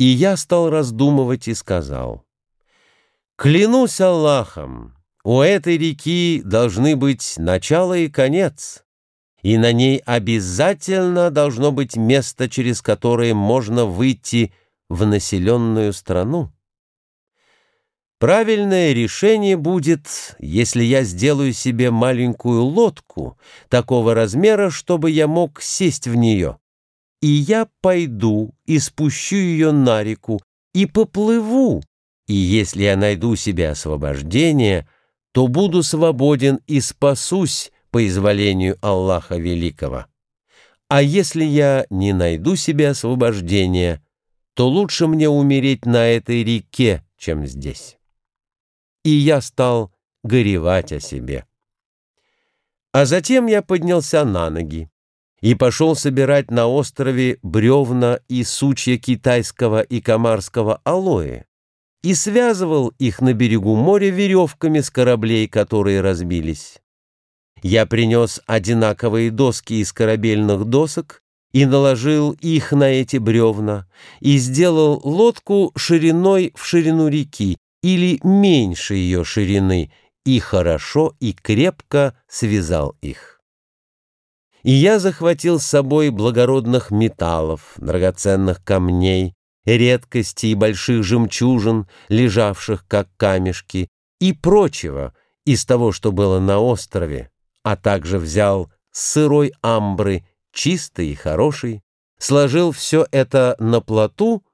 И я стал раздумывать и сказал, «Клянусь Аллахом, у этой реки должны быть начало и конец, и на ней обязательно должно быть место, через которое можно выйти в населенную страну. Правильное решение будет, если я сделаю себе маленькую лодку такого размера, чтобы я мог сесть в нее и я пойду и спущу ее на реку, и поплыву, и если я найду себе освобождение, то буду свободен и спасусь по изволению Аллаха Великого. А если я не найду себе освобождения, то лучше мне умереть на этой реке, чем здесь. И я стал горевать о себе. А затем я поднялся на ноги и пошел собирать на острове бревна и сучья китайского и комарского алоэ, и связывал их на берегу моря веревками с кораблей, которые разбились. Я принес одинаковые доски из корабельных досок и наложил их на эти бревна, и сделал лодку шириной в ширину реки или меньше ее ширины, и хорошо и крепко связал их. И я захватил с собой благородных металлов, драгоценных камней, редкостей и больших жемчужин, лежавших как камешки, и прочего из того, что было на острове, а также взял сырой амбры, чистый и хороший, сложил все это на плоту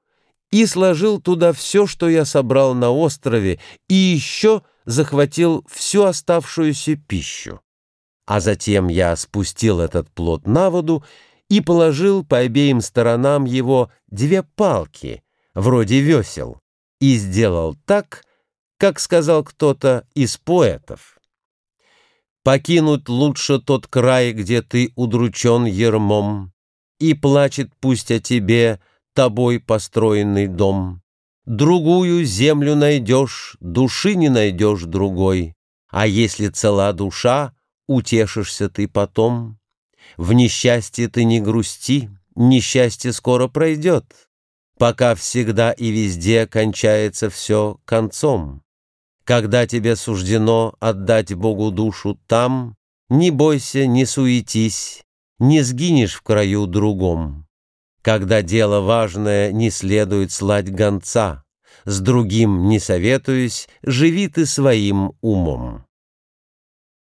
и сложил туда все, что я собрал на острове, и еще захватил всю оставшуюся пищу. А затем я спустил этот плод на воду и положил по обеим сторонам его две палки, вроде весел, и сделал так, как сказал кто-то из поэтов. «Покинуть лучше тот край, где ты удручен ермом, и плачет пусть о тебе тобой построенный дом. Другую землю найдешь, души не найдешь другой, а если цела душа, утешишься ты потом. В несчастье ты не грусти, несчастье скоро пройдет, пока всегда и везде кончается все концом. Когда тебе суждено отдать Богу душу там, не бойся, не суетись, не сгинешь в краю другом. Когда дело важное, не следует слать гонца, с другим не советуясь, живи ты своим умом.